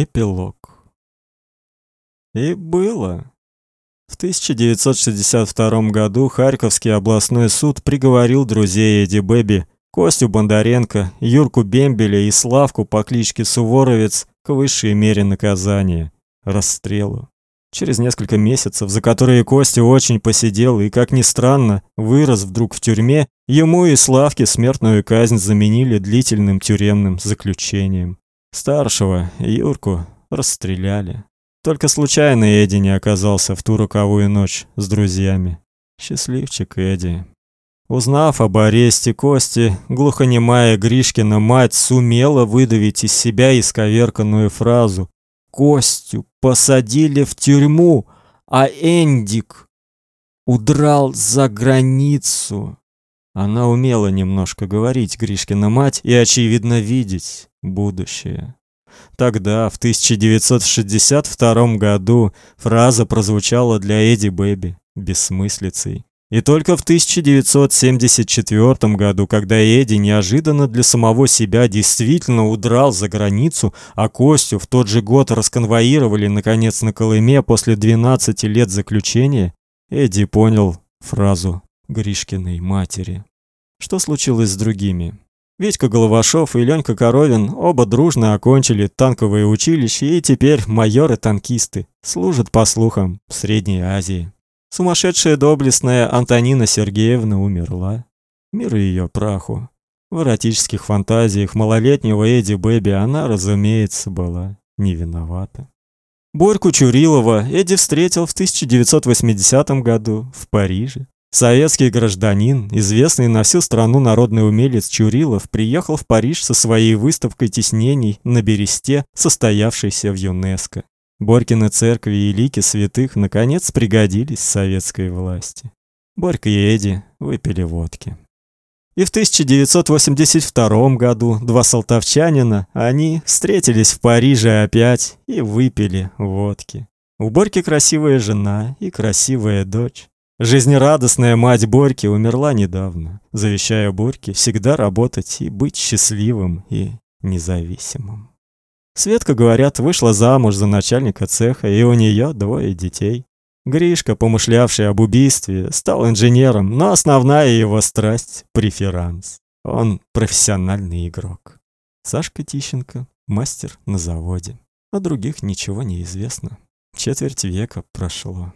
Эпилог. И было. В 1962 году Харьковский областной суд приговорил друзей Эдди Бэби, Костю Бондаренко, Юрку Бембеля и Славку по кличке Суворовец к высшей мере наказания расстрелу. Через несколько месяцев, за которые Костя очень посидел и, как ни странно, вырос вдруг в тюрьме, ему и Славке смертную казнь заменили длительным тюремным заключением. Старшего, Юрку, расстреляли. Только случайно Эдди не оказался в ту роковую ночь с друзьями. Счастливчик Эдди. Узнав об аресте Кости, глухонемая Гришкина мать сумела выдавить из себя исковерканную фразу «Костю посадили в тюрьму, а Эндик удрал за границу». Она умела немножко говорить, Гришкина мать, и, очевидно, видеть будущее. Тогда, в 1962 году, фраза прозвучала для Эдди Бэби бессмыслицей. И только в 1974 году, когда Эдди неожиданно для самого себя действительно удрал за границу, а Костю в тот же год расконвоировали наконец на Колыме после 12 лет заключения, Эдди понял фразу Гришкиной матери. Что случилось с другими? Витька Головашов и Ленька Коровин оба дружно окончили танковое училище и теперь майоры-танкисты, служат по слухам в Средней Азии. Сумасшедшая доблестная Антонина Сергеевна умерла. Мир ее праху. В эротических фантазиях малолетнего Эдди Бэби она, разумеется, была не виновата. Борьку Чурилова Эдди встретил в 1980 году в Париже. Советский гражданин, известный на всю страну народный умелец Чурилов, приехал в Париж со своей выставкой тиснений на бересте, состоявшейся в ЮНЕСКО. Борькины церкви и лики святых наконец пригодились советской власти. Борька и Эдди выпили водки. И в 1982 году два салтовчанина, они встретились в Париже опять и выпили водки. У Борьки красивая жена и красивая дочь. Жизнерадостная мать Борьки умерла недавно, завещая Борьке всегда работать и быть счастливым и независимым. Светка, говорят, вышла замуж за начальника цеха, и у нее двое детей. Гришка, помышлявший об убийстве, стал инженером, но основная его страсть преферанс. Он профессиональный игрок. Сашка Тищенко мастер на заводе. О других ничего не известно. Четверть века прошло.